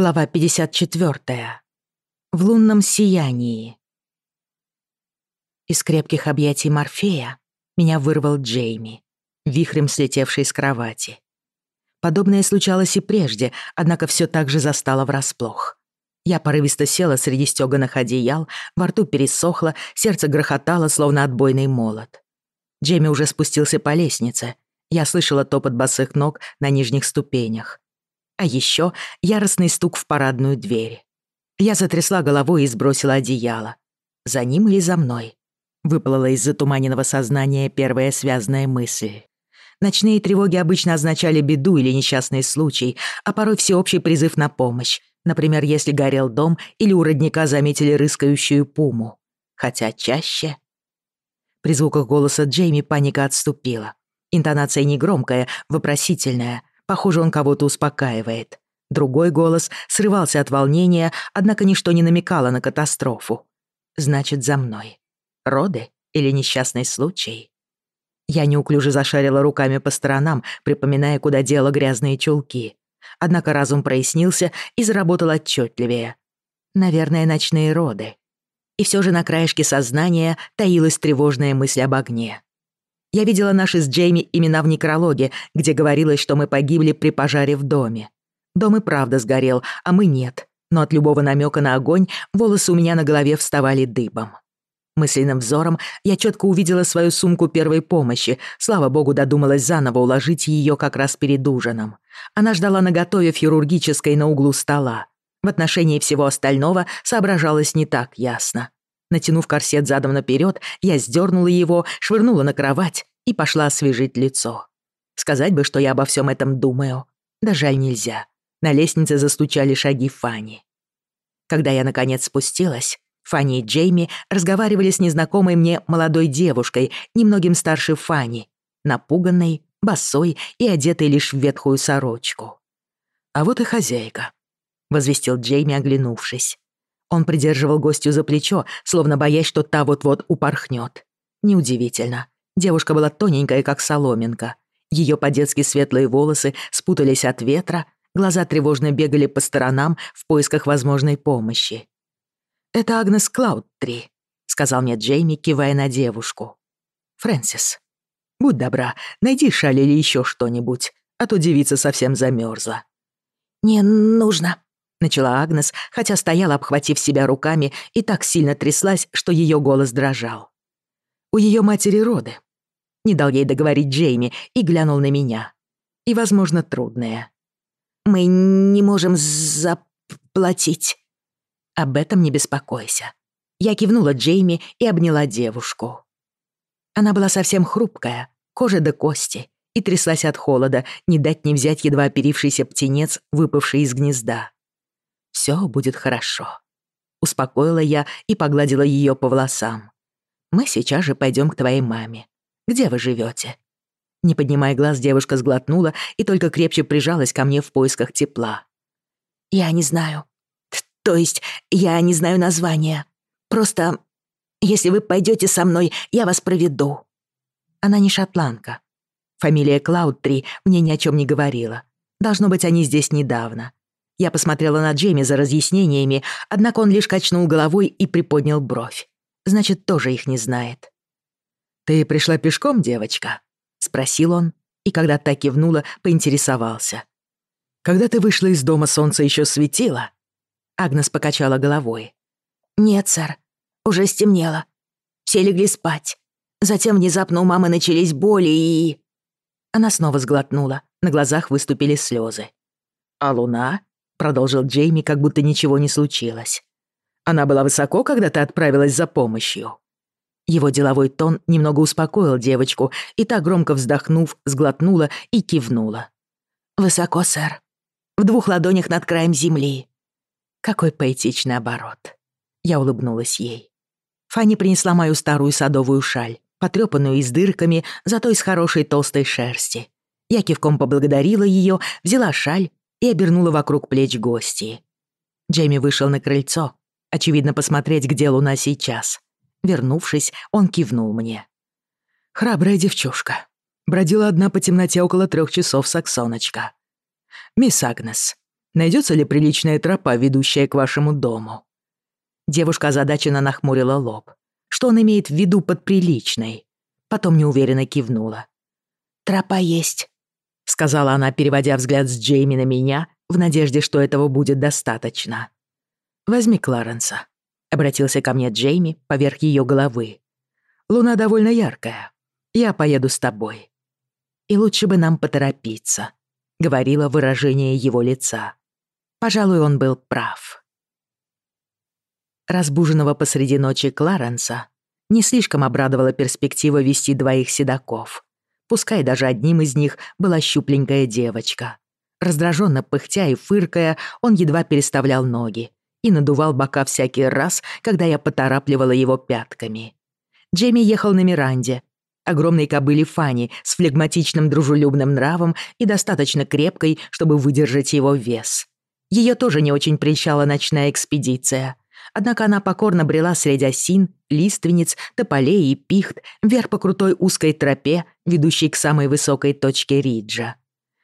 Глава 54. В лунном сиянии. Из крепких объятий Морфея меня вырвал Джейми, вихрем слетевший с кровати. Подобное случалось и прежде, однако все так же застало врасплох. Я порывисто села среди стёганых одеял, во рту пересохло, сердце грохотало, словно отбойный молот. Джейми уже спустился по лестнице. Я слышала топот босых ног на нижних ступенях. А еще яростный стук в парадную дверь. Я затрясла головой и сбросила одеяло. За ним или за мной? Выплыла из затуманенного сознания первая связанная мысль. Ночные тревоги обычно означали беду или несчастный случай, а порой всеобщий призыв на помощь. Например, если горел дом или у родника заметили рыскающую пуму. Хотя чаще... При звуках голоса Джейми паника отступила. Интонация негромкая, вопросительная, Похоже, он кого-то успокаивает. Другой голос срывался от волнения, однако ничто не намекало на катастрофу. Значит, за мной. Роды или несчастный случай? Я неуклюже зашарила руками по сторонам, припоминая, куда дело грязные чулки. Однако разум прояснился и заработал отчетливее. Наверное, ночные роды. И все же на краешке сознания таилась тревожная мысль об огне. Я видела наши с Джейми имена в некрологе, где говорилось, что мы погибли при пожаре в доме. Дом и правда сгорел, а мы нет. Но от любого намёка на огонь волосы у меня на голове вставали дыбом. Мысленным взором я чётко увидела свою сумку первой помощи. Слава богу, додумалась заново уложить её как раз перед ужином. Она ждала наготове в хирургической на углу стола. В отношении всего остального соображалось не так ясно. Натянув корсет задом наперед, я сдернула его, швырнула на кровать и пошла освежить лицо. Сказать бы, что я обо всем этом думаю. Да жаль нельзя. На лестнице застучали шаги Фанни. Когда я, наконец, спустилась, Фанни и Джейми разговаривали с незнакомой мне молодой девушкой, немногим старше Фанни, напуганной, босой и одетой лишь в ветхую сорочку. «А вот и хозяйка», — возвестил Джейми, оглянувшись. Он придерживал гостю за плечо, словно боясь, что та вот-вот упорхнет. Неудивительно. Девушка была тоненькая, как соломинка. Ее по-детски светлые волосы спутались от ветра, глаза тревожно бегали по сторонам в поисках возможной помощи. «Это Агнес Клауд-3», три, сказал мне Джейми, кивая на девушку. «Фрэнсис, будь добра, найди шаль или еще что-нибудь, а то девица совсем замерзла». «Не нужно», начала Агнес, хотя стояла, обхватив себя руками, и так сильно тряслась, что ее голос дрожал. У ее матери роды. Не дал ей договорить Джейми и глянул на меня. И, возможно, трудное. «Мы не можем заплатить». «Об этом не беспокойся». Я кивнула Джейми и обняла девушку. Она была совсем хрупкая, кожа до кости, и тряслась от холода, не дать не взять едва оперившийся птенец, выпавший из гнезда. Все будет хорошо. Успокоила я и погладила ее по волосам. Мы сейчас же пойдем к твоей маме. Где вы живете? Не поднимая глаз, девушка сглотнула и только крепче прижалась ко мне в поисках тепла. «Я не знаю. То есть, я не знаю названия. Просто, если вы пойдете со мной, я вас проведу». Она не шотландка. Фамилия Клаудтри мне ни о чем не говорила. Должно быть, они здесь недавно. Я посмотрела на Джейми за разъяснениями, однако он лишь качнул головой и приподнял бровь. Значит, тоже их не знает. «Ты пришла пешком, девочка?» — спросил он, и когда та кивнула, поинтересовался. «Когда ты вышла из дома, солнце еще светило?» Агнес покачала головой. «Нет, сэр, уже стемнело. Все легли спать. Затем внезапно у мамы начались боли и...» Она снова сглотнула, на глазах выступили слезы. «А луна?» продолжил Джейми, как будто ничего не случилось. Она была высоко, когда ты отправилась за помощью. Его деловой тон немного успокоил девочку, и та, громко вздохнув, сглотнула и кивнула. «Высоко, сэр. В двух ладонях над краем земли». Какой поэтичный оборот. Я улыбнулась ей. Фанни принесла мою старую садовую шаль, потрёпанную и с дырками, зато из хорошей толстой шерсти. Я кивком поблагодарила её, взяла шаль и обернула вокруг плеч гости. Джейми вышел на крыльцо, очевидно, посмотреть, где луна сейчас. Вернувшись, он кивнул мне. «Храбрая девчушка. Бродила одна по темноте около трех часов саксоночка. Мисс Агнес, найдется ли приличная тропа, ведущая к вашему дому?» Девушка озадаченно нахмурила лоб. Что он имеет в виду под приличной? Потом неуверенно кивнула. «Тропа есть сказала она, переводя взгляд с Джейми на меня, в надежде, что этого будет достаточно. «Возьми Кларенса», — обратился ко мне Джейми поверх ее головы. «Луна довольно яркая. Я поеду с тобой. И лучше бы нам поторопиться», — говорило выражение его лица. Пожалуй, он был прав. Разбуженного посреди ночи Кларенса не слишком обрадовала перспектива вести двоих седаков — Пускай даже одним из них была щупленькая девочка. Раздраженно пыхтя и фыркая, он едва переставлял ноги и надувал бока всякий раз, когда я поторапливала его пятками. Джейми ехал на Миранде, огромной кобыле Фани с флегматичным дружелюбным нравом и достаточно крепкой, чтобы выдержать его вес. Ее тоже не очень прельщала ночная экспедиция. Однако она покорно брела среди осин, лиственниц, тополей и пихт вверх по крутой узкой тропе, ведущей к самой высокой точке Риджа.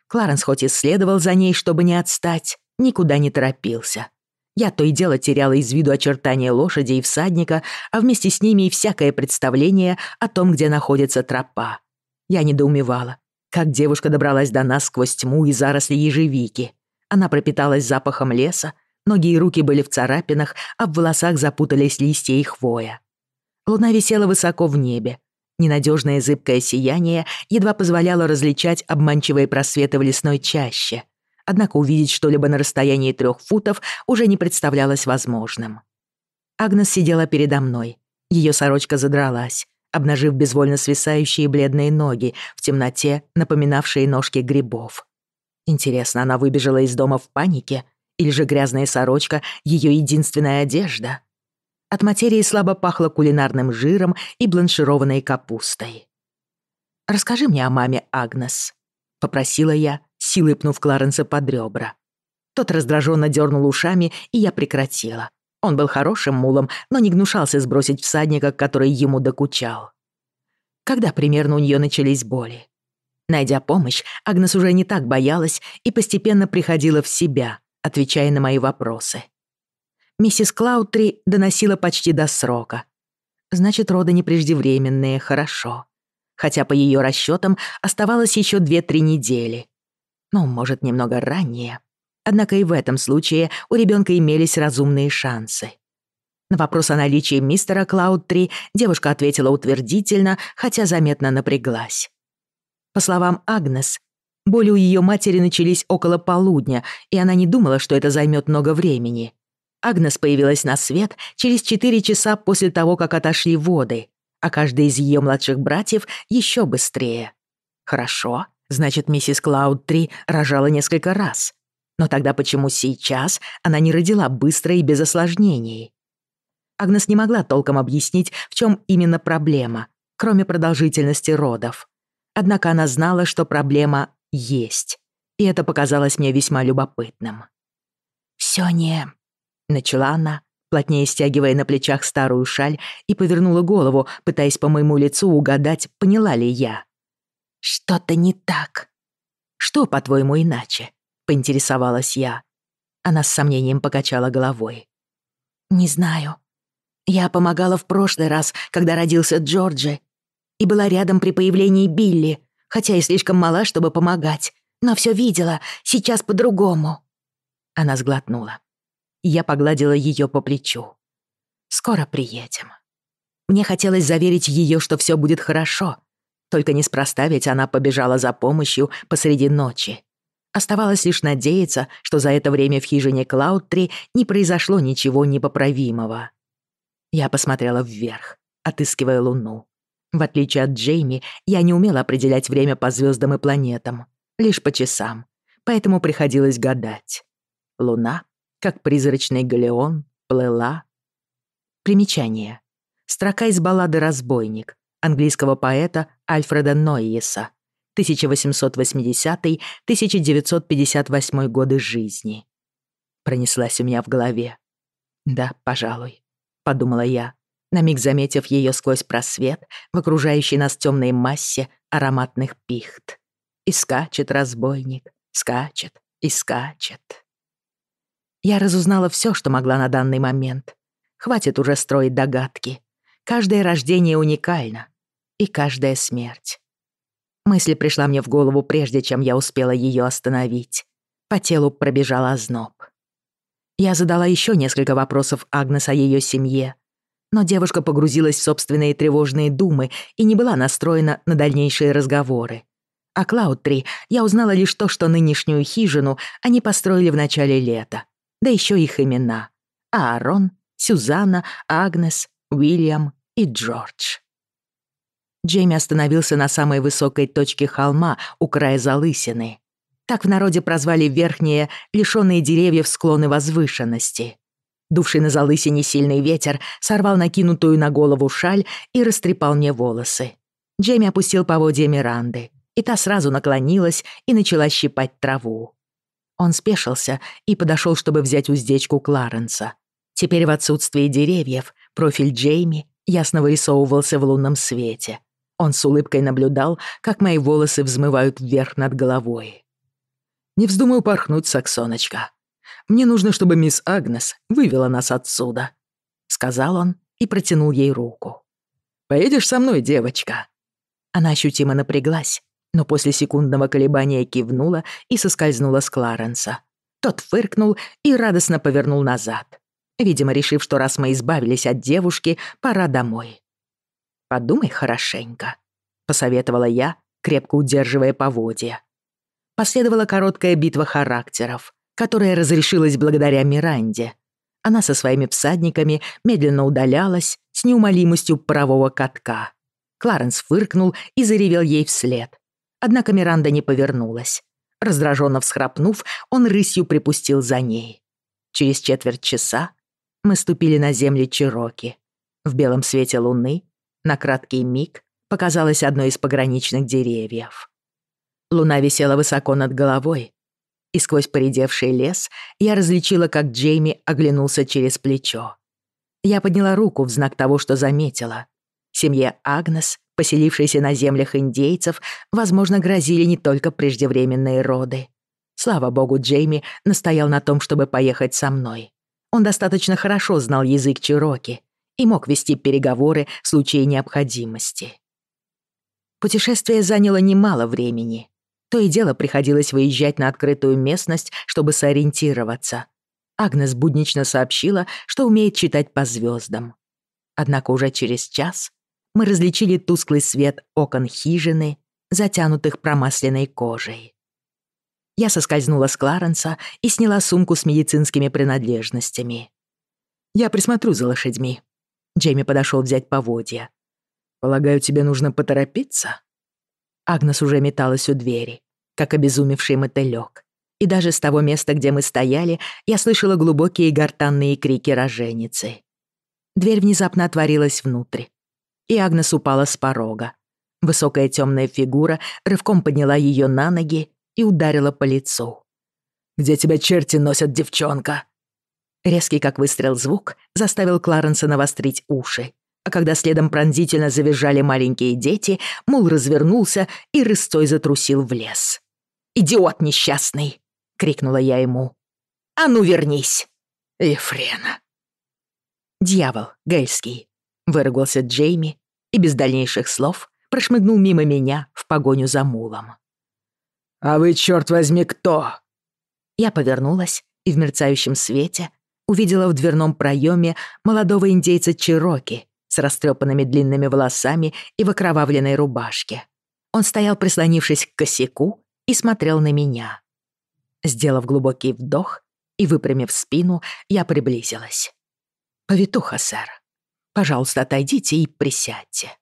Кларенс хоть и следовал за ней, чтобы не отстать, никуда не торопился. Я то и дело теряла из виду очертания лошади и всадника, а вместе с ними и всякое представление о том, где находится тропа. Я недоумевала, как девушка добралась до нас сквозь тьму и заросли ежевики. Она пропиталась запахом леса, ноги Ноги и руки были в царапинах, а в волосах запутались листья и хвоя. Луна висела высоко в небе. Ненадежное зыбкое сияние едва позволяло различать обманчивые просветы в лесной чаще. Однако увидеть что-либо на расстоянии трех футов уже не представлялось возможным. Агнес сидела передо мной. Ее сорочка задралась, обнажив безвольно свисающие бледные ноги, в темноте напоминавшие ножки грибов. Интересно, она выбежала из дома в панике — или же грязная сорочка — её единственная одежда. От материи слабо пахло кулинарным жиром и бланшированной капустой. «Расскажи мне о маме, Агнес», — попросила я, силой пнув Кларенса под ребра. Тот раздраженно дернул ушами, и я прекратила. Он был хорошим мулом, но не гнушался сбросить всадника, который ему докучал. Когда примерно у нее начались боли? Найдя помощь, Агнес уже не так боялась и постепенно приходила в себя — отвечая на мои вопросы. Миссис Клаутри доносила почти до срока. Значит, роды не преждевременные, хорошо. Хотя по ее расчетам оставалось еще 2-3 недели. Ну, может, немного ранее. Однако и в этом случае у ребенка имелись разумные шансы. На вопрос о наличии мистера Клаудтри девушка ответила утвердительно, хотя заметно напряглась. По словам Агнес, Боли у ее матери начались около полудня, и она не думала, что это займет много времени. Агнес появилась на свет через 4 часа после того, как отошли воды, а каждый из ее младших братьев еще быстрее. Хорошо, значит, миссис Клауд-3 рожала несколько раз. Но тогда почему сейчас она не родила быстро и без осложнений? Агнес не могла толком объяснить, в чем именно проблема, кроме продолжительности родов. Однако она знала, что проблема есть. И это показалось мне весьма любопытным. не. начала она, плотнее стягивая на плечах старую шаль, и повернула голову, пытаясь по моему лицу угадать, поняла ли я. «Что-то не так». «Что, по-твоему, иначе?» — поинтересовалась я. Она с сомнением покачала головой. «Не знаю. Я помогала в прошлый раз, когда родился Джорджи, и была рядом при появлении Билли, хотя и слишком мала, чтобы помогать. Но все видела, сейчас по-другому». Она сглотнула. Я погладила ее по плечу. «Скоро приедем». Мне хотелось заверить ее, что все будет хорошо. Только неспроста ведь она побежала за помощью посреди ночи. Оставалось лишь надеяться, что за это время в хижине Клаудтри не произошло ничего непоправимого. Я посмотрела вверх, отыскивая луну. В отличие от Джейми, я не умела определять время по звездам и планетам, лишь по часам, поэтому приходилось гадать. Луна, как призрачный галеон, плыла. Примечание. Строка из баллады «Разбойник» английского поэта Альфреда Нойеса, 1880-1958 годы жизни. Пронеслась у меня в голове. «Да, пожалуй», — подумала я. на миг заметив ее сквозь просвет в окружающей нас темной массе ароматных пихт. И скачет разбойник, скачет и скачет. Я разузнала все, что могла на данный момент. Хватит уже строить догадки. Каждое рождение уникально. И каждая смерть. Мысль пришла мне в голову, прежде чем я успела ее остановить. По телу пробежал озноб. Я задала еще несколько вопросов Агнес о ее семье, но девушка погрузилась в собственные тревожные думы и не была настроена на дальнейшие разговоры. О Клаудтри я узнала лишь то, что нынешнюю хижину они построили в начале лета, да еще их имена — Аарон, Сюзанна, Агнес, Уильям и Джордж. Джейми остановился на самой высокой точке холма у края залысины. Так в народе прозвали верхние, лишённые деревьев склоны возвышенности. Дувший на залысине сильный ветер сорвал накинутую на голову шаль и растрепал мне волосы. Джейми опустил поводья Миранды, и та сразу наклонилась и начала щипать траву. Он спешился и подошел, чтобы взять уздечку Кларенса. Теперь в отсутствии деревьев профиль Джейми ясно вырисовывался в лунном свете. Он с улыбкой наблюдал, как мои волосы взмывают вверх над головой. «Не вздумай упорхнуть, Саксоночка. Мне нужно, чтобы мисс Агнес вывела нас отсюда», — сказал он и протянул ей руку. «Поедешь со мной, девочка?» Она ощутимо напряглась, но после секундного колебания кивнула и соскользнула с Кларенса. Тот фыркнул и радостно повернул назад, видимо, решив, что раз мы избавились от девушки, пора домой. «Подумай хорошенько», — посоветовала я, крепко удерживая поводья. Последовала короткая битва характеров которая разрешилась благодаря Миранде. Она со своими всадниками медленно удалялась с неумолимостью парового катка. Кларенс фыркнул и заревел ей вслед. Однако Миранда не повернулась. Раздраженно всхрапнув, он рысью припустил за ней. Через четверть часа мы ступили на земли Чироки. В белом свете луны на краткий миг показалась одно из пограничных деревьев. Луна висела высоко над головой, и сквозь поредевший лес я различила, как Джейми оглянулся через плечо. Я подняла руку в знак того, что заметила. Семье Агнес, поселившейся на землях индейцев, возможно, грозили не только преждевременные роды. Слава богу, Джейми настоял на том, чтобы поехать со мной. Он достаточно хорошо знал язык Чироки и мог вести переговоры в случае необходимости. Путешествие заняло немало времени. То и дело приходилось выезжать на открытую местность, чтобы сориентироваться. Агнес буднично сообщила, что умеет читать по звездам. Однако уже через час мы различили тусклый свет окон хижины, затянутых промасленной кожей. Я соскользнула с Кларенса и сняла сумку с медицинскими принадлежностями. «Я присмотрю за лошадьми». Джейми подошел взять поводья. «Полагаю, тебе нужно поторопиться?» Агнес уже металась у двери как обезумевший мотылёк. И даже с того места, где мы стояли, я слышала глубокие гортанные крики роженицы. Дверь внезапно отворилась внутрь, и Агнес упала с порога. Высокая темная фигура рывком подняла ее на ноги и ударила по лицу. «Где тебя черти носят, девчонка?» Резкий, как выстрел, звук заставил Кларенса навострить уши. А когда следом пронзительно завизжали маленькие дети, Мул развернулся и рысцой затрусил в лес идиот несчастный!» — крикнула я ему. «А ну вернись!» «Ефрена!» «Дьявол, гельский!» — выругался Джейми и без дальнейших слов прошмыгнул мимо меня в погоню за мулом. «А вы, черт возьми, кто?» Я повернулась и в мерцающем свете увидела в дверном проеме молодого индейца Чироки с растрепанными длинными волосами и в окровавленной рубашке. Он стоял, прислонившись к косяку, и смотрел на меня. Сделав глубокий вдох и выпрямив спину, я приблизилась. «Повитуха, сэр, пожалуйста, отойдите и присядьте».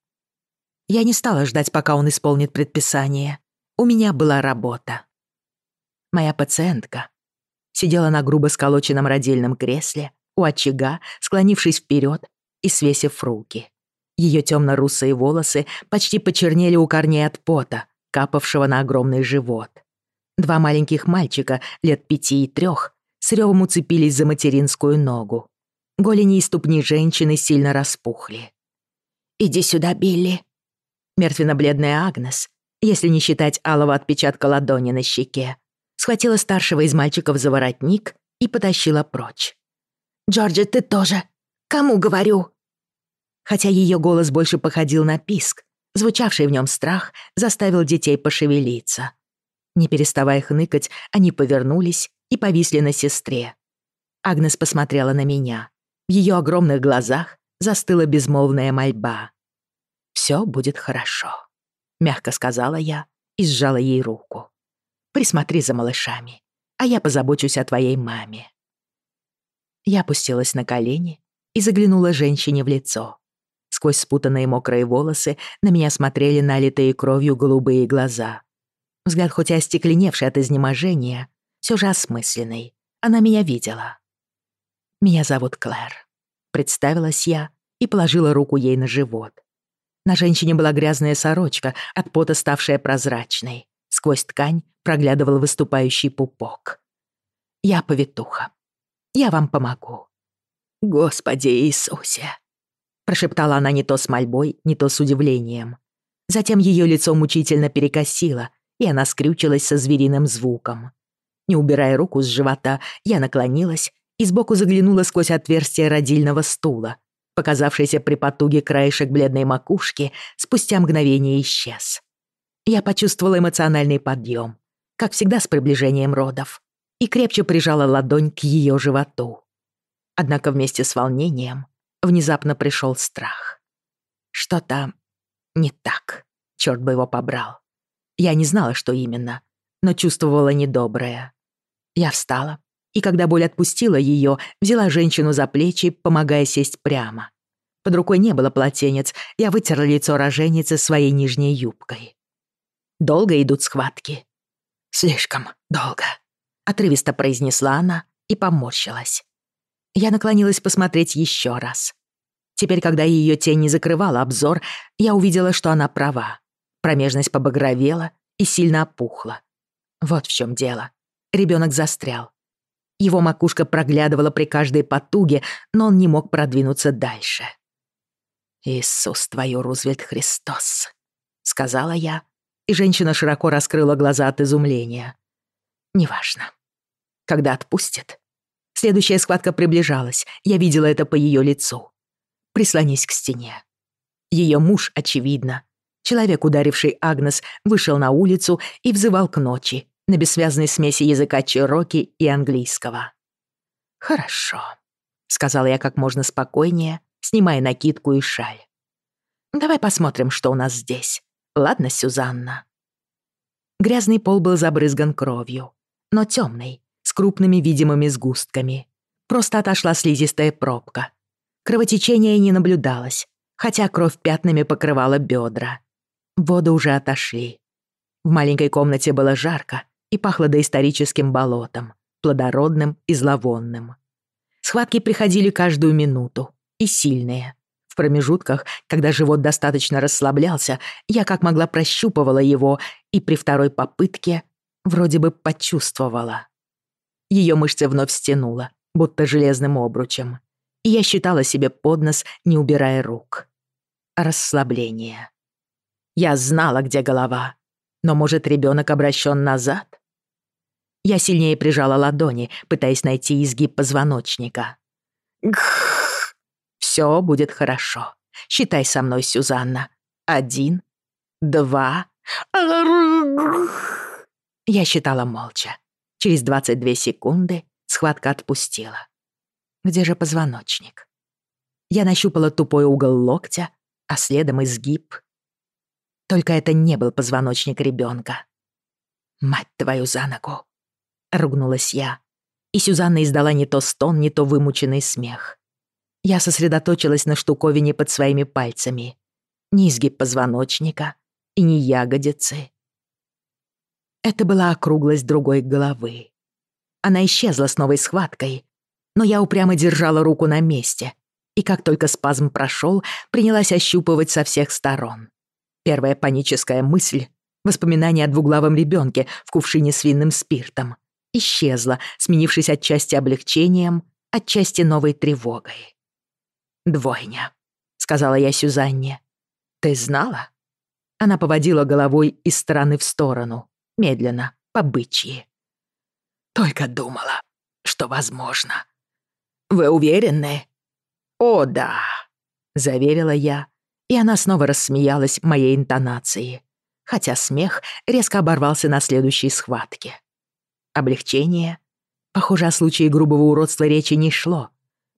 Я не стала ждать, пока он исполнит предписание. У меня была работа. Моя пациентка сидела на грубо сколоченном родильном кресле у очага, склонившись вперед и свесив руки. Ее темно-русые волосы почти почернели у корней от пота, капавшего на огромный живот. Два маленьких мальчика, лет пяти и трех, с рёвом уцепились за материнскую ногу. Голени и ступни женщины сильно распухли. «Иди сюда, Билли!» Мертвенно-бледная Агнес, если не считать алого отпечатка ладони на щеке, схватила старшего из мальчиков за воротник и потащила прочь. «Джорджи, ты тоже! Кому говорю?» Хотя её голос больше походил на писк, звучавший в нем страх, заставил детей пошевелиться. Не переставая хныкать, они повернулись и повисли на сестре. Агнес посмотрела на меня. В ее огромных глазах застыла безмолвная мольба. «Все будет хорошо», — мягко сказала я и сжала ей руку. «Присмотри за малышами, а я позабочусь о твоей маме». Я опустилась на колени и заглянула женщине в лицо сквозь спутанные мокрые волосы на меня смотрели налитые кровью голубые глаза. Взгляд, хоть и остекленевший от изнеможения, все же осмысленный. Она меня видела. «Меня зовут Клэр», — представилась я и положила руку ей на живот. На женщине была грязная сорочка, от пота ставшая прозрачной. Сквозь ткань проглядывал выступающий пупок. «Я повитуха. Я вам помогу». «Господи Иисусе!» Прошептала она не то с мольбой, не то с удивлением. Затем ее лицо мучительно перекосило, и она скрючилась со звериным звуком. Не убирая руку с живота, я наклонилась и сбоку заглянула сквозь отверстие родильного стула. Показавшийся при потуге краешек бледной макушки спустя мгновение исчез. Я почувствовала эмоциональный подъем, как всегда с приближением родов, и крепче прижала ладонь к ее животу. Однако вместе с волнением внезапно пришел страх. Что-то не так, черт бы его побрал. Я не знала, что именно, но чувствовала недоброе. Я встала, и когда боль отпустила ее, взяла женщину за плечи, помогая сесть прямо. Под рукой не было полотенец, я вытерла лицо роженицы своей нижней юбкой. Долго идут схватки. «Слишком долго», — отрывисто произнесла она и поморщилась. Я наклонилась посмотреть еще раз. Теперь, когда ее тень не закрывала обзор, я увидела, что она права. Промежность побагровела и сильно опухла. Вот в чем дело. Ребенок застрял. Его макушка проглядывала при каждой потуге, но он не мог продвинуться дальше. «Иисус твою, Рузвельт Христос», — сказала я, и женщина широко раскрыла глаза от изумления. «Неважно. Когда отпустит?» Следующая схватка приближалась. Я видела это по ее лицу. «Прислонись к стене». Ее муж, очевидно. Человек, ударивший Агнес, вышел на улицу и взывал к ночи на бессвязной смеси языка чероки и английского. «Хорошо», — сказала я как можно спокойнее, снимая накидку и шаль. «Давай посмотрим, что у нас здесь. Ладно, Сюзанна?» Грязный пол был забрызган кровью, но темный, крупными видимыми сгустками. Просто отошла слизистая пробка. Кровотечения не наблюдалось, хотя кровь пятнами покрывала бедра. Воды уже отошли. В маленькой комнате было жарко и пахло доисторическим болотом, плодородным и зловонным. Схватки приходили каждую минуту, и сильные. В промежутках, когда живот достаточно расслаблялся, я как могла прощупывала его и при второй попытке вроде бы почувствовала. Ее мышцы вновь стянуло, будто железным обручем. И я считала себе под нос, не убирая рук. Расслабление. Я знала, где голова. Но, может, ребенок обращен назад? Я сильнее прижала ладони, пытаясь найти изгиб позвоночника. Гх! Все будет хорошо. Считай со мной, Сюзанна. Один, два... Я считала молча. Через 22 секунды схватка отпустила. Где же позвоночник? Я нащупала тупой угол локтя, а следом изгиб. Только это не был позвоночник ребенка. «Мать твою за ногу!» — ругнулась я. И Сюзанна издала не то стон, не то вымученный смех. Я сосредоточилась на штуковине под своими пальцами. Ни изгиб позвоночника и ни ягодицы. Это была округлость другой головы. Она исчезла с новой схваткой, но я упрямо держала руку на месте, и как только спазм прошел, принялась ощупывать со всех сторон. Первая паническая мысль — воспоминание о двуглавом ребенке в кувшине с винным спиртом — исчезла, сменившись отчасти облегчением, отчасти новой тревогой. «Двойня», — сказала я Сюзанне. «Ты знала?» Она поводила головой из стороны в сторону — медленно, по-бычьи. «Только думала, что возможно. Вы уверены?» «О, да!» — заверила я, и она снова рассмеялась моей интонацией, хотя смех резко оборвался на следующей схватке. Облегчение? Похоже, о случае грубого уродства речи не шло.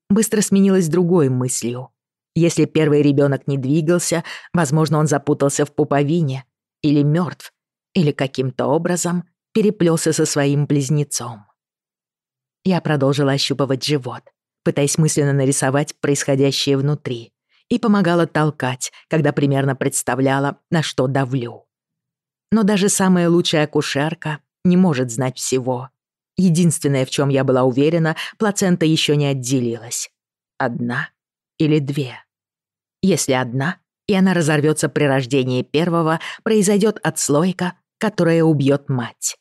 Быстро сменилось другой мыслью. Если первый ребенок не двигался, возможно, он запутался в пуповине или мертв, или каким-то образом переплелся со своим близнецом. Я продолжила ощупывать живот, пытаясь мысленно нарисовать происходящее внутри, и помогала толкать, когда примерно представляла, на что давлю. Но даже самая лучшая акушерка не может знать всего. Единственное, в чем я была уверена, плацента еще не отделилась. Одна или две. Если одна — и она разорвется при рождении первого, произойдет отслойка которая убьет мать.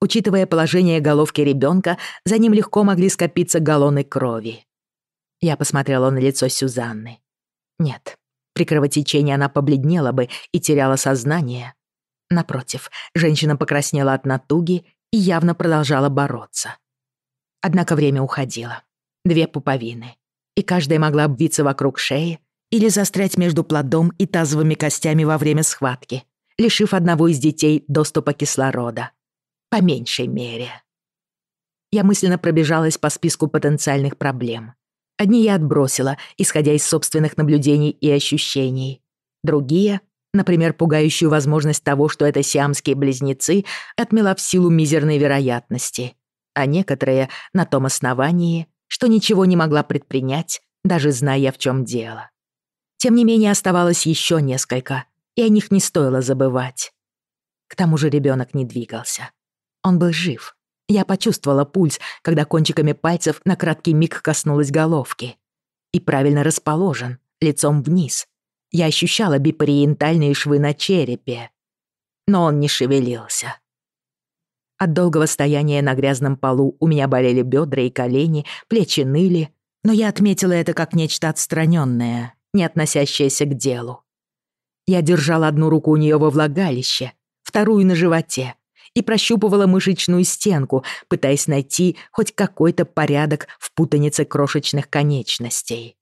Учитывая положение головки ребенка, за ним легко могли скопиться галлоны крови. Я посмотрела на лицо Сюзанны. Нет, при кровотечении она побледнела бы и теряла сознание. Напротив, женщина покраснела от натуги и явно продолжала бороться. Однако время уходило. Две пуповины. И каждая могла обвиться вокруг шеи или застрять между плодом и тазовыми костями во время схватки, лишив одного из детей доступа кислорода. По меньшей мере. Я мысленно пробежалась по списку потенциальных проблем. Одни я отбросила, исходя из собственных наблюдений и ощущений. Другие, например, пугающую возможность того, что это сиамские близнецы, отмела в силу мизерной вероятности. А некоторые — на том основании, что ничего не могла предпринять, даже зная, в чем дело. Тем не менее, оставалось еще несколько, и о них не стоило забывать. К тому же ребенок не двигался. Он был жив. Я почувствовала пульс, когда кончиками пальцев на краткий миг коснулась головки. И правильно расположен, лицом вниз. Я ощущала бипариентальные швы на черепе. Но он не шевелился. От долгого стояния на грязном полу у меня болели бедра и колени, плечи ныли, но я отметила это как нечто отстраненное, не относящееся к делу. Я держала одну руку у нее во влагалище, вторую на животе и прощупывала мышечную стенку, пытаясь найти хоть какой-то порядок в путанице крошечных конечностей.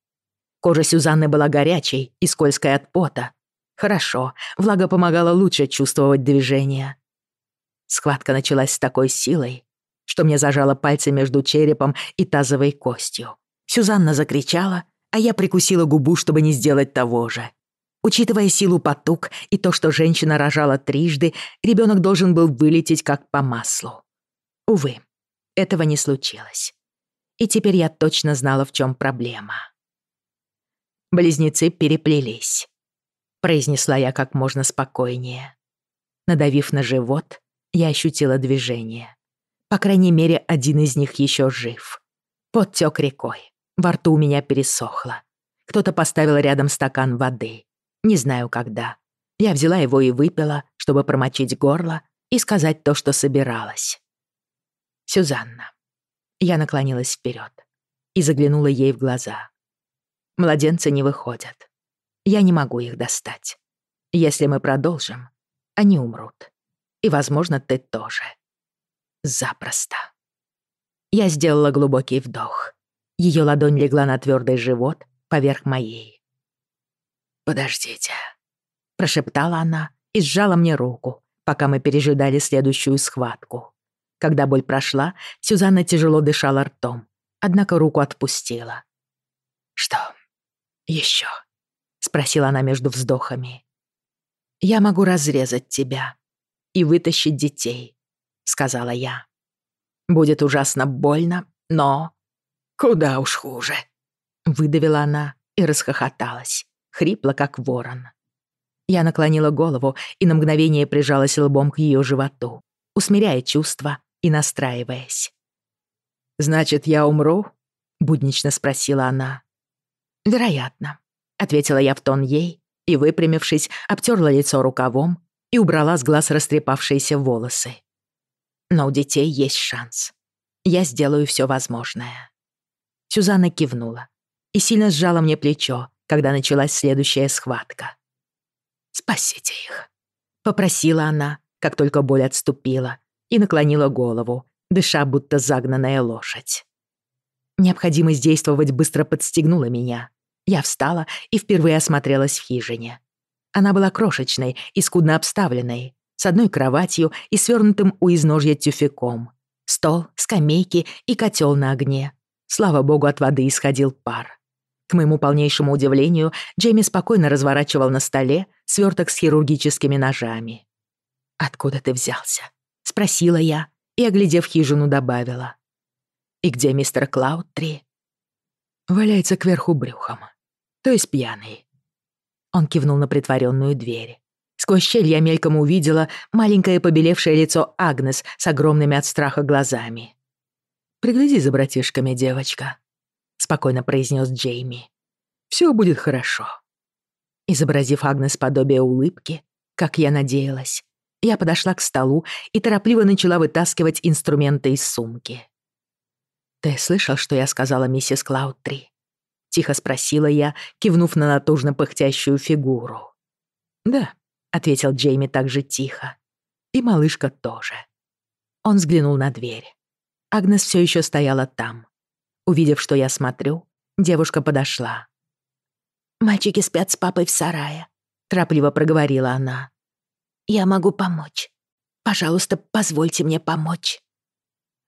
Кожа Сюзанны была горячей и скользкой от пота. Хорошо, влага помогала лучше чувствовать движение. Схватка началась с такой силой, что мне зажало пальцы между черепом и тазовой костью. Сюзанна закричала а я прикусила губу, чтобы не сделать того же. Учитывая силу потуг и то, что женщина рожала трижды, ребенок должен был вылететь как по маслу. Увы, этого не случилось. И теперь я точно знала, в чем проблема. Близнецы переплелись. Произнесла я как можно спокойнее. Надавив на живот, я ощутила движение. По крайней мере, один из них еще жив. Подтек рекой. Во рту у меня пересохло. Кто-то поставил рядом стакан воды. Не знаю, когда. Я взяла его и выпила, чтобы промочить горло и сказать то, что собиралась. «Сюзанна». Я наклонилась вперед и заглянула ей в глаза. Младенцы не выходят. Я не могу их достать. Если мы продолжим, они умрут. И, возможно, ты тоже. Запросто. Я сделала глубокий вдох. Ее ладонь легла на твердый живот поверх моей. «Подождите», — прошептала она и сжала мне руку, пока мы пережидали следующую схватку. Когда боль прошла, Сюзанна тяжело дышала ртом, однако руку отпустила. «Что еще? спросила она между вздохами. «Я могу разрезать тебя и вытащить детей», — сказала я. «Будет ужасно больно, но «Куда уж хуже», — выдавила она и расхохоталась, хрипло, как ворон. Я наклонила голову и на мгновение прижалась лбом к ее животу, усмиряя чувства и настраиваясь. «Значит, я умру?» — буднично спросила она. «Вероятно», — ответила я в тон ей и, выпрямившись, обтерла лицо рукавом и убрала с глаз растрепавшиеся волосы. «Но у детей есть шанс. Я сделаю все возможное». Сюзанна кивнула и сильно сжала мне плечо, когда началась следующая схватка. «Спасите их!» — попросила она, как только боль отступила, и наклонила голову, дыша, будто загнанная лошадь. Необходимость действовать быстро подстегнула меня. Я встала и впервые осмотрелась в хижине. Она была крошечной и скудно обставленной, с одной кроватью и свернутым у изножья тюфяком. Стол, скамейки и котел на огне. Слава богу, от воды исходил пар. К моему полнейшему удивлению, Джейми спокойно разворачивал на столе сверток с хирургическими ножами. «Откуда ты взялся?» — спросила я и, оглядев хижину, добавила. «И где мистер Клаудтри?» «Валяется кверху брюхом, то есть пьяный». Он кивнул на притворенную дверь. Сквозь щель я мельком увидела маленькое побелевшее лицо Агнес с огромными от страха глазами. «Пригляди за братишками, девочка», спокойно произнес Джейми. «Все будет хорошо». Изобразив Агнес подобие улыбки, как я надеялась, я подошла к столу и торопливо начала вытаскивать инструменты из сумки. «Ты слышал, что я сказала миссис Клаудтри?» — тихо спросила я, кивнув на натужно пыхтящую фигуру. «Да», — ответил Джейми также тихо. «И малышка тоже». Он взглянул на дверь. Агнес все еще стояла там, Увидев, что я смотрю, девушка подошла. «Мальчики спят с папой в сарае», — торопливо проговорила она. «Я могу помочь. Пожалуйста, позвольте мне помочь».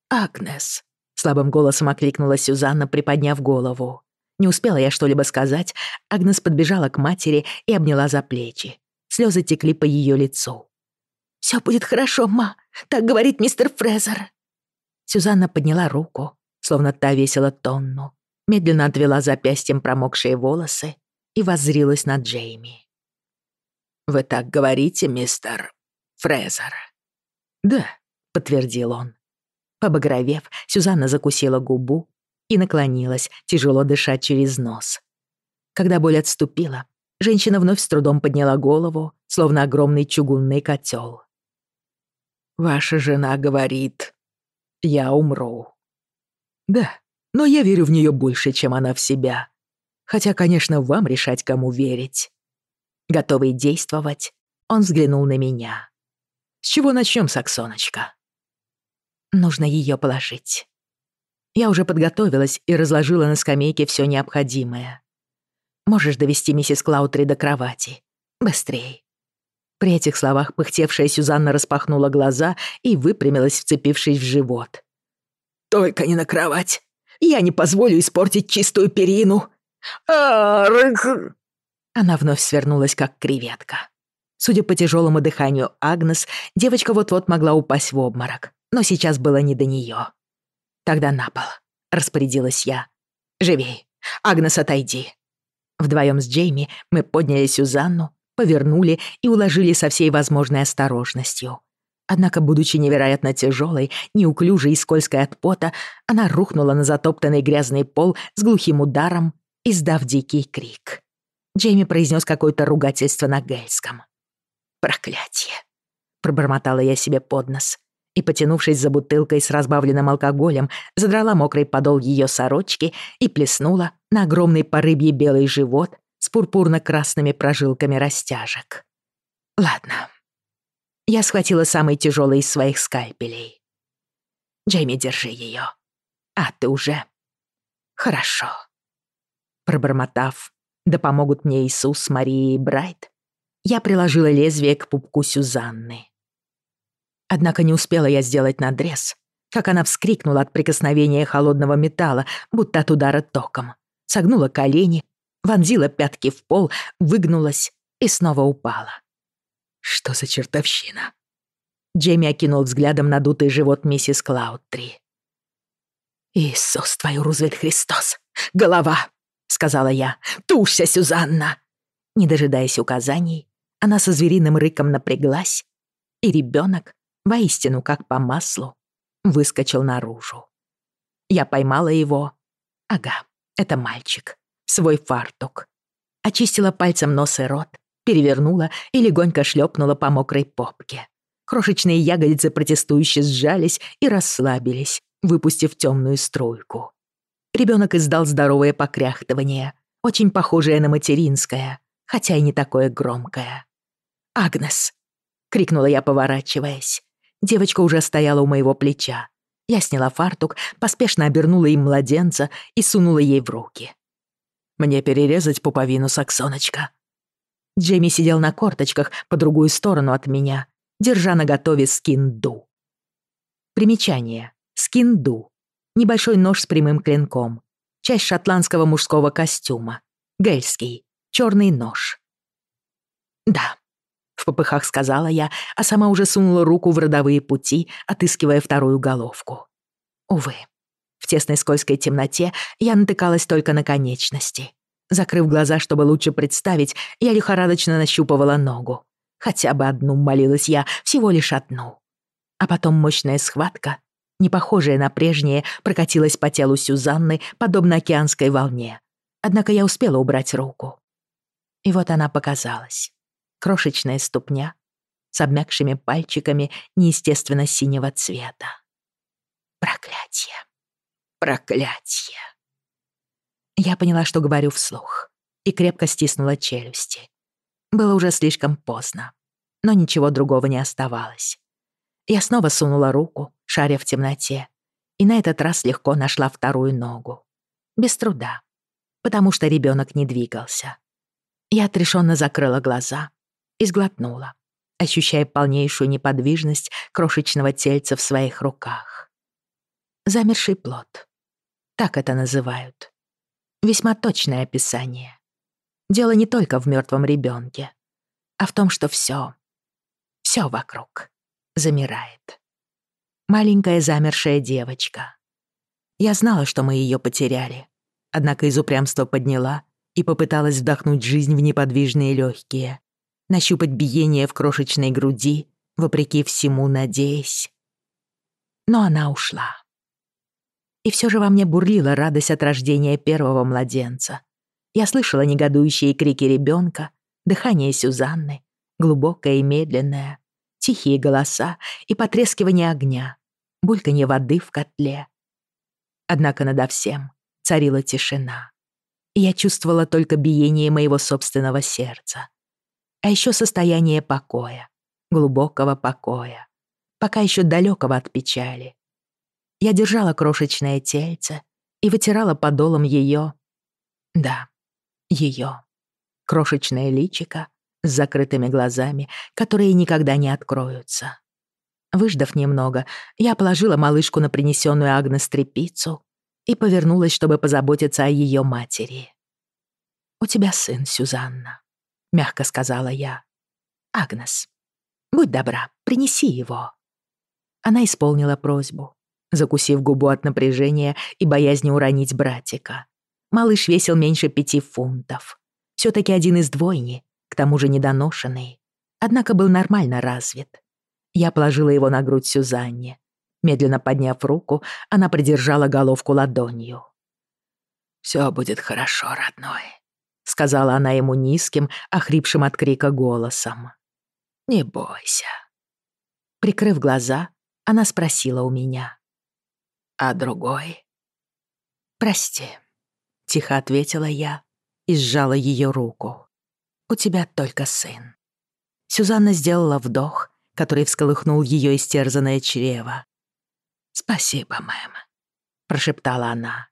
«Агнес», — слабым голосом окликнула Сюзанна, приподняв голову. Не успела я что-либо сказать, Агнес подбежала к матери и обняла за плечи. Слезы текли по ее лицу. «Все будет хорошо, ма, так говорит мистер Фрезер». Сюзанна подняла руку словно та весила тонну, медленно отвела запястьем промокшие волосы и воззрилась на Джейми. «Вы так говорите, мистер Фрезер?» «Да», — подтвердил он. Побагровев, Сюзанна закусила губу и наклонилась, тяжело дыша через нос. Когда боль отступила, женщина вновь с трудом подняла голову, словно огромный чугунный котел. «Ваша жена говорит, я умру». Да, но я верю в нее больше, чем она в себя. Хотя, конечно, вам решать, кому верить. Готовый действовать, он взглянул на меня. С чего начнем, Саксоночка? Нужно ее положить. Я уже подготовилась и разложила на скамейке все необходимое. Можешь довести миссис Клаутри до кровати. Быстрей. При этих словах пыхтевшая Сюзанна распахнула глаза и выпрямилась, вцепившись в живот. Только не на кровать. Я не позволю испортить чистую перину. Арк! Она вновь свернулась, как креветка. Судя по тяжелому дыханию Агнес, девочка вот-вот могла упасть в обморок, но сейчас было не до нее. «Тогда на пол», — распорядилась я. «Живей! Агнес, отойди!» Вдвоем с Джейми мы подняли Сюзанну, повернули и уложили со всей возможной осторожностью. Однако, будучи невероятно тяжелой, неуклюжей и скользкой от пота, она рухнула на затоптанный грязный пол с глухим ударом, издав дикий крик. Джейми произнес какое-то ругательство на гельском. «Проклятие!» — пробормотала я себе под нос и, потянувшись за бутылкой с разбавленным алкоголем, задрала мокрый подол ее сорочки и плеснула на огромный по белый живот с пурпурно-красными прожилками растяжек. «Ладно, я схватила самый тяжелый из своих скальпелей. «Джейми, держи ее. А ты уже...» «Хорошо». Пробормотав, да помогут мне Иисус, Мария и Брайт, я приложила лезвие к пупку Сюзанны. Однако не успела я сделать надрез, как она вскрикнула от прикосновения холодного металла, будто от удара током, согнула колени, вонзила пятки в пол, выгнулась и снова упала что за чертовщина?» Джейми окинул взглядом надутый живот миссис Клауд-3. «Иисус, твою Рузвельт Христос! Голова!» — сказала я. «Тушься, Сюзанна!» Не дожидаясь указаний, она со звериным рыком напряглась, и ребенок, воистину как по маслу, выскочил наружу. Я поймала его. Ага, это мальчик. Свой фартук. Очистила пальцем нос и рот перевернула и легонько шлепнула по мокрой попке. Крошечные ягодицы протестующе сжались и расслабились, выпустив темную струйку. Ребенок издал здоровое покряхтывание, очень похожее на материнское, хотя и не такое громкое. «Агнес!» — крикнула я, поворачиваясь. Девочка уже стояла у моего плеча. Я сняла фартук, поспешно обернула им младенца и сунула ей в руки. «Мне перерезать пуповину саксоночка», Джейми сидел на корточках по другую сторону от меня, держа на готове скинду. Примечание. Скинду. Небольшой нож с прямым клинком. Часть шотландского мужского костюма. Гельский. Черный нож. «Да», — в попыхах сказала я, а сама уже сунула руку в родовые пути, отыскивая вторую головку. Увы, в тесной скользкой темноте я натыкалась только на конечности — Закрыв глаза, чтобы лучше представить, я лихорадочно нащупывала ногу. Хотя бы одну молилась я, всего лишь одну. А потом мощная схватка, не похожая на прежнее, прокатилась по телу Сюзанны, подобно океанской волне. Однако я успела убрать руку. И вот она показалась. Крошечная ступня с обмякшими пальчиками неестественно синего цвета. Проклятие. Проклятие. Я поняла, что говорю вслух, и крепко стиснула челюсти. Было уже слишком поздно, но ничего другого не оставалось. Я снова сунула руку, шаря в темноте, и на этот раз легко нашла вторую ногу. Без труда, потому что ребенок не двигался. Я отрешенно закрыла глаза и сглотнула, ощущая полнейшую неподвижность крошечного тельца в своих руках. Замерший плод. Так это называют. Весьма точное описание. Дело не только в мертвом ребенке, а в том, что все, все вокруг замирает. Маленькая замершая девочка. Я знала, что мы ее потеряли, однако из упрямства подняла и попыталась вдохнуть жизнь в неподвижные легкие, нащупать биение в крошечной груди, вопреки всему надеясь. Но она ушла. и все же во мне бурлила радость от рождения первого младенца. Я слышала негодующие крики ребенка, дыхание Сюзанны, глубокое и медленное, тихие голоса и потрескивание огня, бульканье воды в котле. Однако надо всем царила тишина. я чувствовала только биение моего собственного сердца. А еще состояние покоя, глубокого покоя, пока еще далекого от печали, я держала крошечное тельце и вытирала подолом ее... Да, ее. Крошечное личико с закрытыми глазами, которые никогда не откроются. Выждав немного, я положила малышку на принесенную Агнес тряпицу и повернулась, чтобы позаботиться о ее матери. «У тебя сын, Сюзанна», — мягко сказала я. «Агнес, будь добра, принеси его». Она исполнила просьбу закусив губу от напряжения и боязни уронить братика. Малыш весил меньше пяти фунтов. Все-таки один из двойни, к тому же недоношенный. Однако был нормально развит. Я положила его на грудь Сюзанне. Медленно подняв руку, она придержала головку ладонью. «Все будет хорошо, родной», — сказала она ему низким, охрипшим от крика голосом. «Не бойся». Прикрыв глаза, она спросила у меня. а другой... «Прости», — тихо ответила я и сжала ее руку. «У тебя только сын». Сюзанна сделала вдох, который всколыхнул ее истерзанное чрево. «Спасибо, мэм», — прошептала она.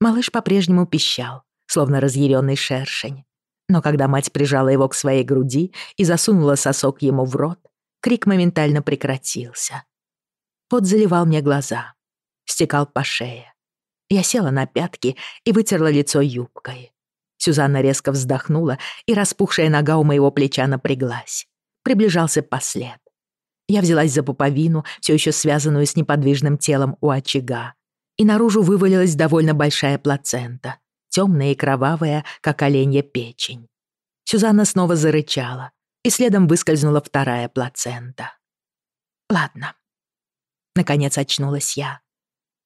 Малыш по-прежнему пищал, словно разъяренный шершень. Но когда мать прижала его к своей груди и засунула сосок ему в рот, крик моментально прекратился. Пот заливал мне глаза стекал по шее. Я села на пятки и вытерла лицо юбкой. Сюзанна резко вздохнула, и распухшая нога у моего плеча напряглась. Приближался послед. Я взялась за пуповину, все еще связанную с неподвижным телом у очага. И наружу вывалилась довольно большая плацента, темная и кровавая, как оленья печень. Сюзанна снова зарычала,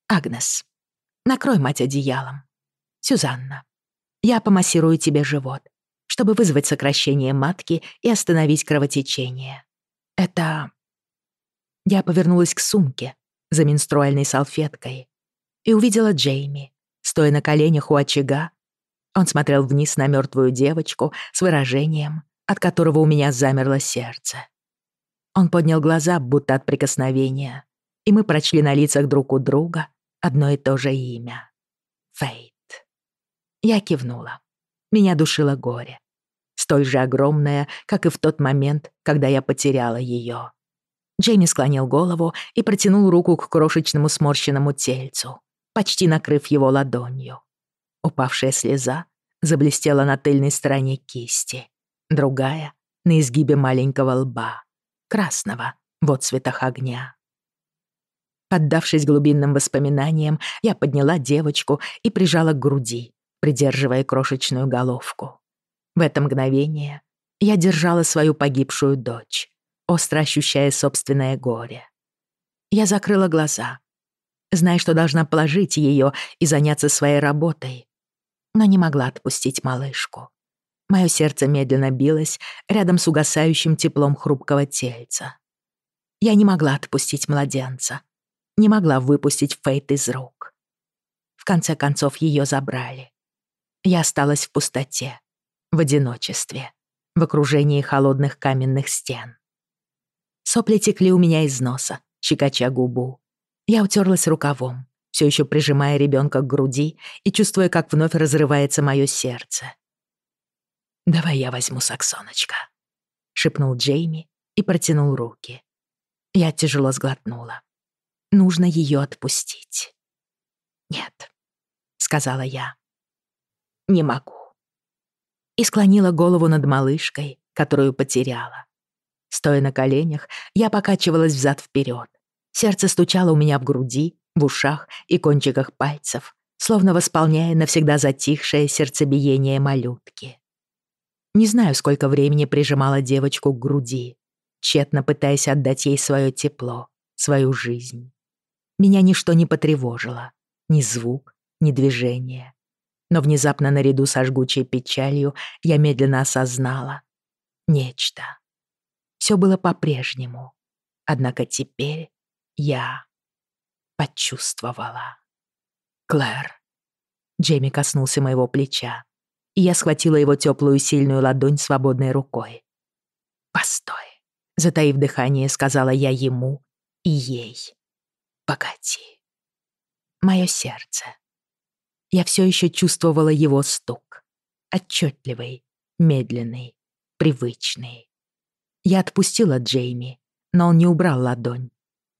и следом выскользнула вторая плацента. Ладно. Наконец очнулась я. Агнес, накрой мать одеялом. Сюзанна, я помассирую тебе живот, чтобы вызвать сокращение матки и остановить кровотечение. Это... Я повернулась к сумке за менструальной салфеткой и увидела Джейми, стоя на коленях у очага. Он смотрел вниз на мертвую девочку с выражением, от которого у меня замерло сердце. Он поднял глаза, будто от прикосновения, и мы прочли на лицах друг у друга одно и то же имя — Фейт. Я кивнула. Меня душило горе. Столь же огромное, как и в тот момент, когда я потеряла ее. Джейми склонил голову и протянул руку к крошечному сморщенному тельцу, почти накрыв его ладонью. Упавшая слеза заблестела на тыльной стороне кисти, другая — на изгибе маленького лба, красного, в отцветах огня. Поддавшись глубинным воспоминаниям, я подняла девочку и прижала к груди, придерживая крошечную головку. В это мгновение я держала свою погибшую дочь, остро ощущая собственное горе. Я закрыла глаза, зная, что должна положить ее и заняться своей работой, но не могла отпустить малышку. Моё сердце медленно билось рядом с угасающим теплом хрупкого тельца. Я не могла отпустить младенца, не могла выпустить Фейт из рук. В конце концов, её забрали. Я осталась в пустоте, в одиночестве, в окружении холодных каменных стен. Сопли текли у меня из носа, щекоча губу. Я утерлась рукавом, все еще прижимая ребенка к груди и чувствуя, как вновь разрывается мое сердце. «Давай я возьму Саксоночка», — шепнул Джейми и протянул руки. Я тяжело сглотнула. нужно ее отпустить. «Нет», — сказала я, — «не могу». И склонила голову над малышкой, которую потеряла. Стоя на коленях, я покачивалась взад вперед. Сердце стучало у меня в груди, в ушах и кончиках пальцев, словно восполняя навсегда затихшее сердцебиение малютки. Не знаю, сколько времени прижимала девочку к груди, тщетно пытаясь отдать ей свое тепло, свою жизнь. Меня ничто не потревожило. Ни звук, ни движение. Но внезапно наряду со жгучей печалью я медленно осознала. Нечто. Все было по-прежнему. Однако теперь я почувствовала. Клэр. Джейми коснулся моего плеча, и я схватила его теплую сильную ладонь свободной рукой. «Постой», — затаив дыхание, сказала я ему и ей. «Погоди». Мое сердце. Я все еще чувствовала его стук. Отчетливый, медленный, привычный. Я отпустила Джейми, но он не убрал ладонь.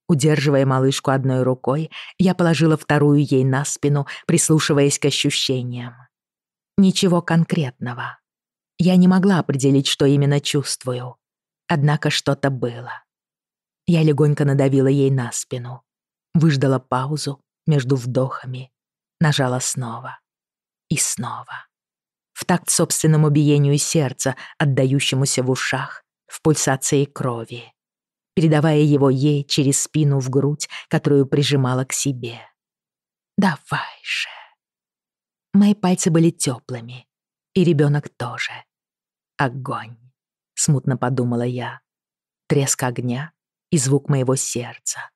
Удерживая малышку одной рукой, я положила вторую ей на спину, прислушиваясь к ощущениям. Ничего конкретного. Я не могла определить, что именно чувствую. Однако что-то было. Я легонько надавила ей на спину. Выждала паузу между вдохами. Нажала снова. И снова. В такт собственному биению сердца, отдающемуся в ушах, в пульсации крови передавая его ей через спину в грудь, которую прижимала к себе. «Давай же». Мои пальцы были теплыми, и ребенок тоже. Огонь, смутно подумала я. Треск огня и звук моего сердца. Тук-тук,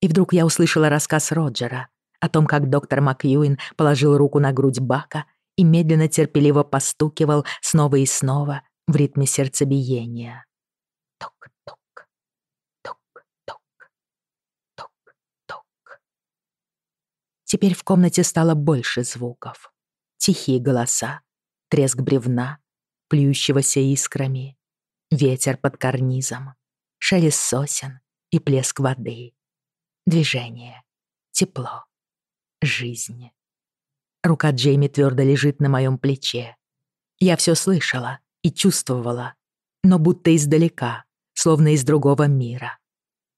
И вдруг я услышала рассказ Роджера о том, как доктор Макьюин положил руку на грудь Бака и медленно терпеливо постукивал снова и снова в ритме сердцебиения. Тук-тук, тук-тук, тук-тук. Теперь в комнате стало больше звуков. Тихие голоса, треск бревна, плюющегося искрами, ветер под карнизом, шелест сосен и плеск воды, движение, тепло, жизнь. Рука Джейми твердо лежит на моем плече. Я все слышала и чувствовала, но будто издалека, словно из другого мира.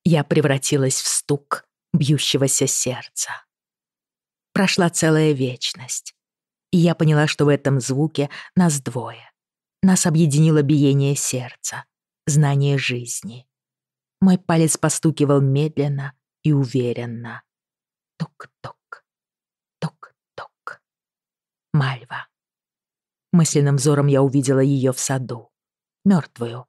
Я превратилась в стук бьющегося сердца. Прошла целая вечность, и я поняла, что в этом звуке нас двое. Нас объединило биение сердца, знание жизни. Мой палец постукивал медленно, и уверенно. Ток-ток, ток-ток. Мальва. Мысленным взором я увидела ее в саду. Мертвую.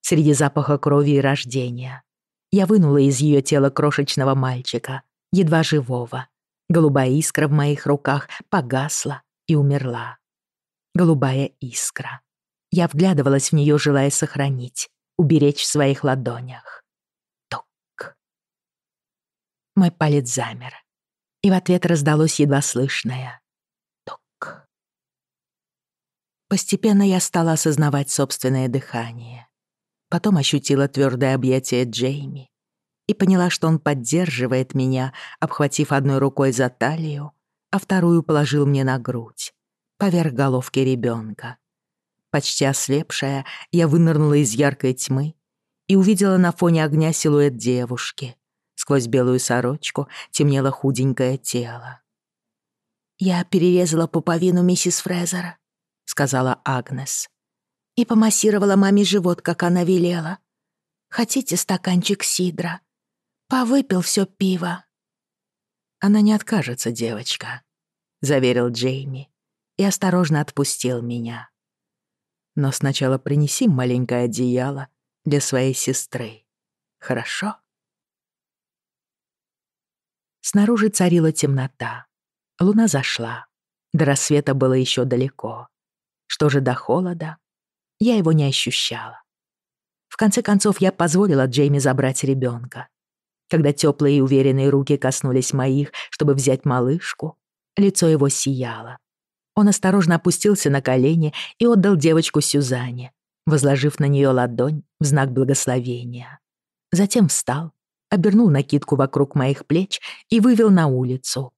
Среди запаха крови и рождения. Я вынула из ее тела крошечного мальчика, едва живого. Голубая искра в моих руках погасла и умерла. Голубая искра. Я вглядывалась в нее, желая сохранить, уберечь в своих ладонях. Ток. Мой палец замер, и в ответ раздалось едва слышное ток. Постепенно я стала осознавать собственное дыхание. Потом ощутила твердое объятие Джейми и поняла, что он поддерживает меня, обхватив одной рукой за талию, а вторую положил мне на грудь, поверх головки ребенка. Почти ослепшая, я вынырнула из яркой тьмы и увидела на фоне огня силуэт девушки. сквозь белую сорочку темнело худенькое тело. «Я перерезала пуповину миссис Фрезера», — сказала Агнес. «И помассировала маме живот, как она велела. Хотите стаканчик сидра? Повыпил все пиво». «Она не откажется, девочка», — заверил Джейми и осторожно отпустил меня. «Но сначала принеси маленькое одеяло для своей сестры. Хорошо?» Снаружи царила темнота. Луна зашла. До рассвета было еще далеко. Что же до холода? Я его не ощущала. В конце концов, я позволила Джейми забрать ребенка. Когда теплые и уверенные руки коснулись моих, чтобы взять малышку, лицо его сияло. Он осторожно опустился на колени и отдал девочку Сюзанне, возложив на нее ладонь в знак благословения. Затем встал обернул накидку вокруг моих плеч и вывел на улицу.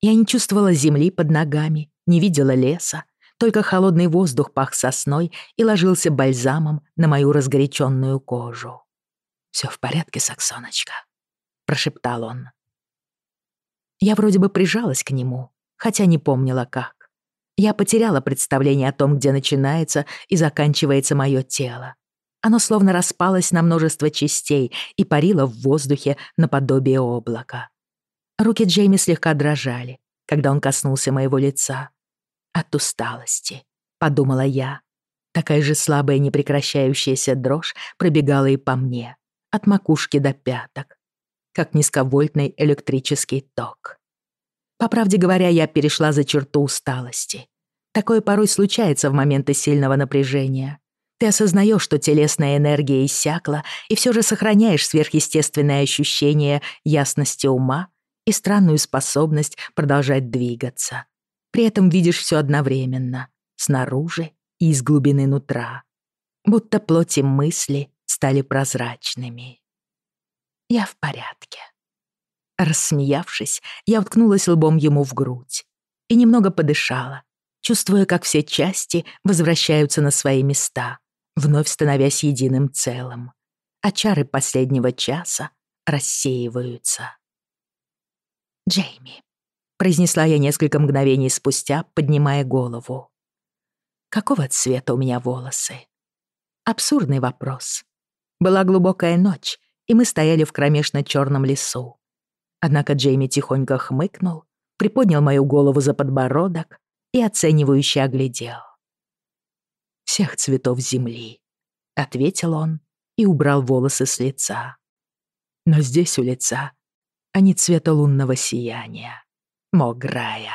Я не чувствовала земли под ногами, не видела леса, только холодный воздух пах сосной и ложился бальзамом на мою разгоряченную кожу. «Все в порядке, Саксоночка», — прошептал он. Я вроде бы прижалась к нему, хотя не помнила как. Я потеряла представление о том, где начинается и заканчивается мое тело. Оно словно распалось на множество частей и парило в воздухе наподобие облака. Руки Джейми слегка дрожали, когда он коснулся моего лица. От усталости, подумала я. Такая же слабая непрекращающаяся дрожь пробегала и по мне, от макушки до пяток, как низковольтный электрический ток. По правде говоря, я перешла за черту усталости. Такое порой случается в моменты сильного напряжения. Ты осознаешь, что телесная энергия иссякла, и все же сохраняешь сверхъестественное ощущение ясности ума и странную способность продолжать двигаться. При этом видишь все одновременно, снаружи и из глубины нутра. Будто плоти мысли стали прозрачными. Я в порядке. Рассмеявшись, я уткнулась лбом ему в грудь и немного подышала, чувствуя, как все части возвращаются на свои места, вновь становясь единым целым, а чары последнего часа рассеиваются. «Джейми», — произнесла я несколько мгновений спустя, поднимая голову. «Какого цвета у меня волосы?» Абсурдный вопрос. Была глубокая ночь, и мы стояли в кромешно черном лесу. Однако Джейми тихонько хмыкнул, приподнял мою голову за подбородок и оценивающе оглядел.«Всех цветов земли», — ответил он и убрал волосы с лица. «Но здесь у лица они цвета лунного сияния, Мограя».